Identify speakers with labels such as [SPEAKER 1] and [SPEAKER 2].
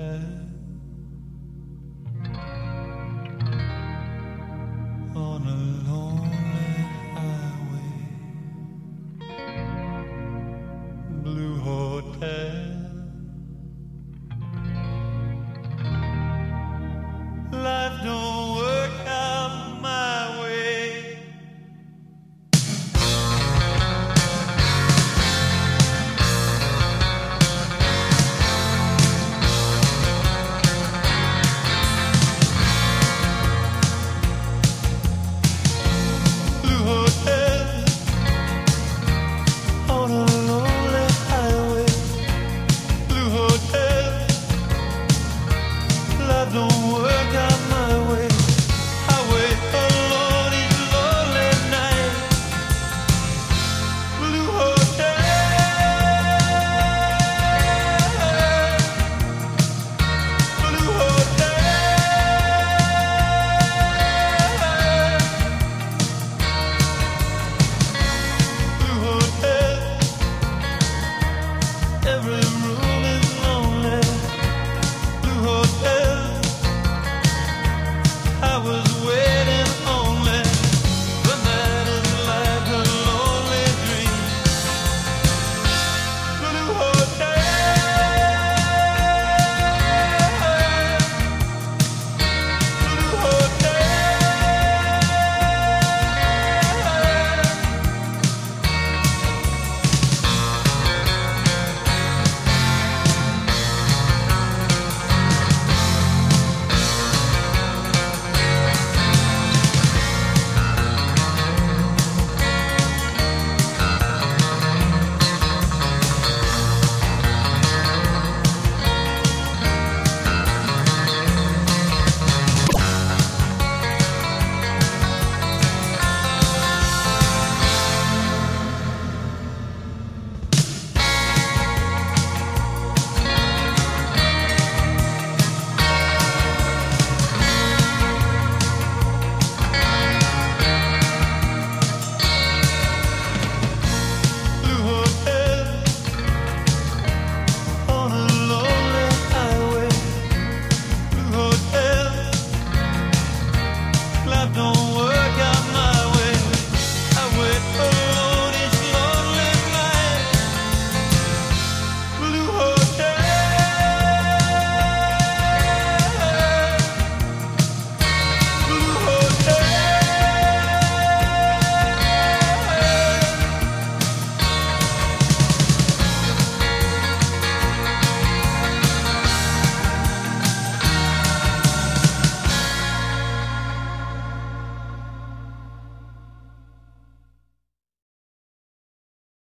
[SPEAKER 1] head on a long